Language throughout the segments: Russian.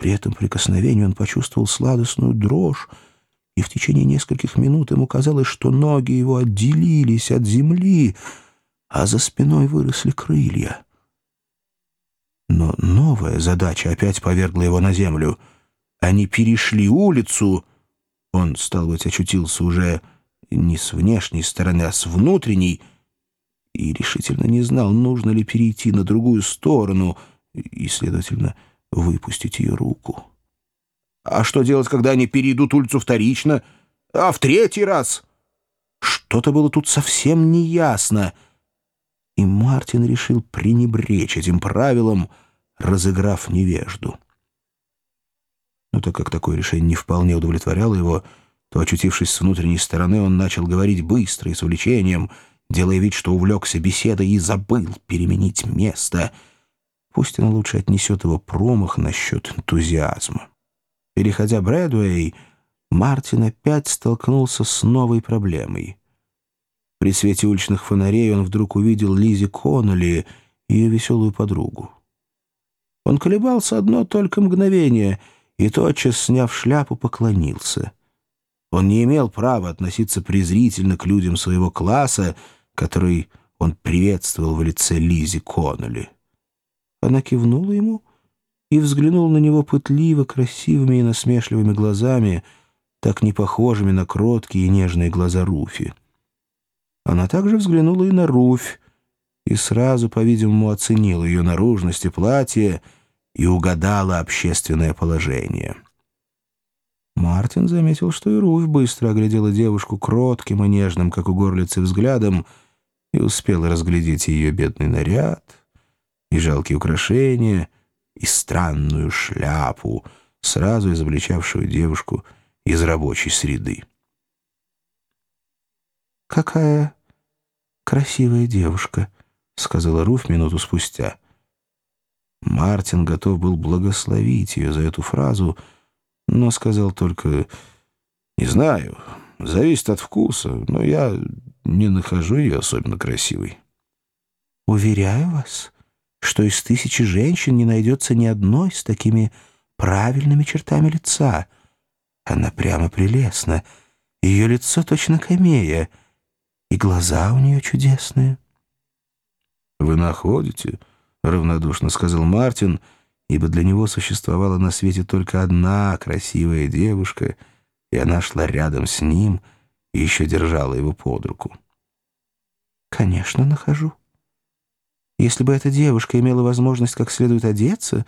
При этом прикосновении он почувствовал сладостную дрожь, и в течение нескольких минут ему казалось, что ноги его отделились от земли, а за спиной выросли крылья. Но новая задача опять повергла его на землю. Они перешли улицу. Он, стал быть, очутился уже не с внешней стороны, а с внутренней, и решительно не знал, нужно ли перейти на другую сторону и, следовательно, выпустить ее руку. А что делать, когда они перейдут улицу вторично, а в третий раз? Что-то было тут совсем неясно — и Мартин решил пренебречь этим правилом, разыграв невежду. Но так как такое решение не вполне удовлетворяло его, то, очутившись с внутренней стороны, он начал говорить быстро и с увлечением, делая вид, что увлекся беседой и забыл переменить место. Пусть он лучше отнесет его промах насчет энтузиазма. Переходя Брэдуэй, Мартин опять столкнулся с новой проблемой — при свете уличных фонарей он вдруг увидел Лизи Конноли, ее веселую подругу. Он колебался одно только мгновение и, тотчас, сняв шляпу, поклонился. Он не имел права относиться презрительно к людям своего класса, который он приветствовал в лице Лизи Конноли. Она кивнула ему и взглянула на него пытливо, красивыми и насмешливыми глазами, так не похожими на кроткие и нежные глаза Руфи. Она также взглянула и на Руфь, и сразу, по-видимому, оценила ее наружность и платье и угадала общественное положение. Мартин заметил, что и Руфь быстро оглядела девушку кротким и нежным, как у горлицы, взглядом, и успела разглядеть ее бедный наряд, и жалкие украшения, и странную шляпу, сразу изобличавшую девушку из рабочей среды. «Какая красивая девушка», — сказала Руф минуту спустя. Мартин готов был благословить ее за эту фразу, но сказал только «Не знаю, зависит от вкуса, но я не нахожу ее особенно красивой». «Уверяю вас, что из тысячи женщин не найдется ни одной с такими правильными чертами лица. Она прямо прелестна, ее лицо точно камея» и глаза у нее чудесные». «Вы находите?» — равнодушно сказал Мартин, ибо для него существовала на свете только одна красивая девушка, и она шла рядом с ним и еще держала его под руку. «Конечно, нахожу. Если бы эта девушка имела возможность как следует одеться,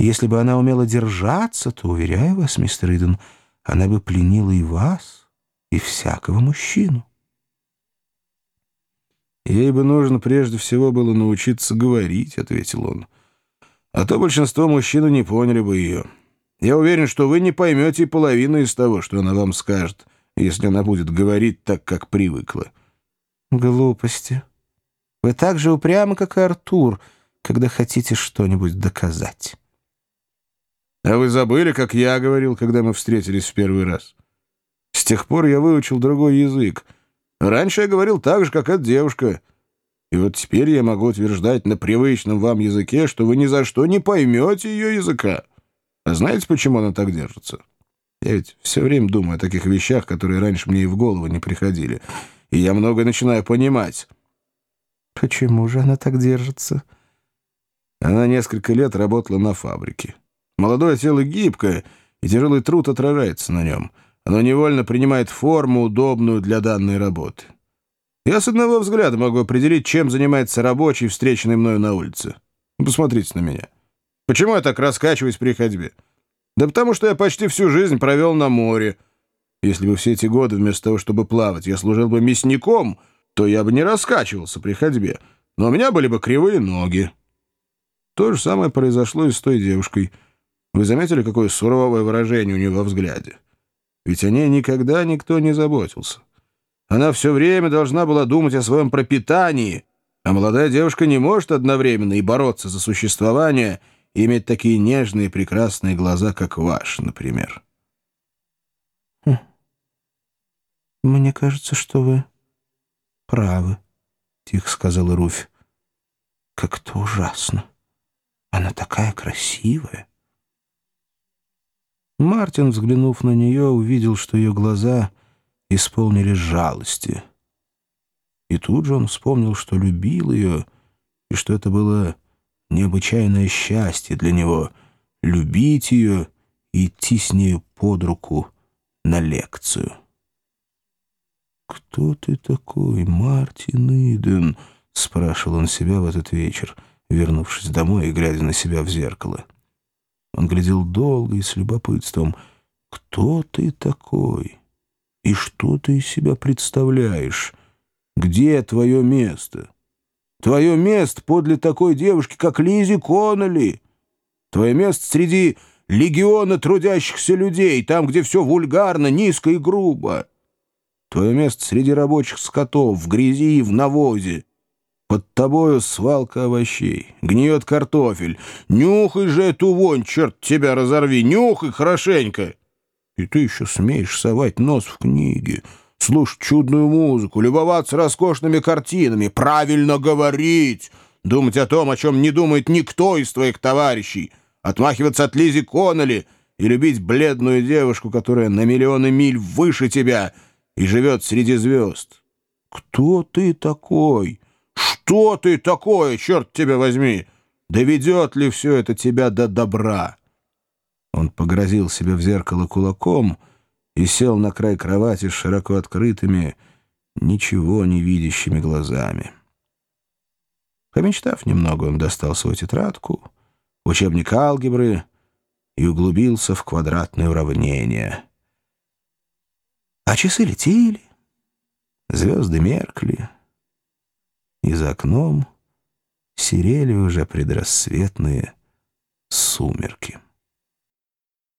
если бы она умела держаться, то, уверяю вас, мистер Иден, она бы пленила и вас, и всякого мужчину». «Ей бы нужно прежде всего было научиться говорить», — ответил он. «А то большинство мужчин не поняли бы ее. Я уверен, что вы не поймете половины из того, что она вам скажет, если она будет говорить так, как привыкла». «Глупости. Вы так же упрямы, как и Артур, когда хотите что-нибудь доказать». «А вы забыли, как я говорил, когда мы встретились в первый раз? С тех пор я выучил другой язык». Раньше я говорил так же, как эта девушка. И вот теперь я могу утверждать на привычном вам языке, что вы ни за что не поймете ее языка. А знаете, почему она так держится? Я ведь все время думаю о таких вещах, которые раньше мне и в голову не приходили. И я многое начинаю понимать. Почему же она так держится? Она несколько лет работала на фабрике. Молодое тело гибкое, и тяжелый труд отражается на нем — оно невольно принимает форму, удобную для данной работы. Я с одного взгляда могу определить, чем занимается рабочий, встреченный мною на улице. Посмотрите на меня. Почему я так раскачиваюсь при ходьбе? Да потому что я почти всю жизнь провел на море. Если бы все эти годы вместо того, чтобы плавать, я служил бы мясником, то я бы не раскачивался при ходьбе, но у меня были бы кривые ноги. То же самое произошло и с той девушкой. Вы заметили, какое суровое выражение у нее во взгляде? Ведь о ней никогда никто не заботился. Она все время должна была думать о своем пропитании, а молодая девушка не может одновременно и бороться за существование, и иметь такие нежные и прекрасные глаза, как ваш, например. Хм. «Мне кажется, что вы правы», — тихо сказала Руфь. «Как-то ужасно. Она такая красивая». Мартин, взглянув на нее, увидел, что ее глаза исполнились жалости. И тут же он вспомнил, что любил ее, и что это было необычайное счастье для него — любить ее и идти с нею под руку на лекцию. «Кто ты такой, Мартин Иден?» — спрашивал он себя в этот вечер, вернувшись домой и глядя на себя в зеркало. Он глядел долго и с любопытством. «Кто ты такой? И что ты из себя представляешь? Где твое место? Твое место подле такой девушки, как Лизи Конноли. Твое место среди легиона трудящихся людей, там, где все вульгарно, низко и грубо. Твое место среди рабочих скотов, в грязи и в навозе. Под тобою свалка овощей, гниет картофель. Нюхай же эту вонь, черт тебя разорви, нюхай хорошенько. И ты еще смеешь совать нос в книги, слушать чудную музыку, любоваться роскошными картинами, правильно говорить, думать о том, о чем не думает никто из твоих товарищей, отмахиваться от Лизи Конноли и любить бледную девушку, которая на миллионы миль выше тебя и живет среди звезд. Кто ты такой?» Что ты такое, черт тебя возьми? Доведет ли все это тебя до добра?» Он погрозил себе в зеркало кулаком и сел на край кровати с широко открытыми, ничего не видящими глазами. Помечтав немного, он достал свою тетрадку, учебник алгебры и углубился в квадратное уравнение. А часы летели, звезды меркли, и за окном серели уже предрассветные сумерки.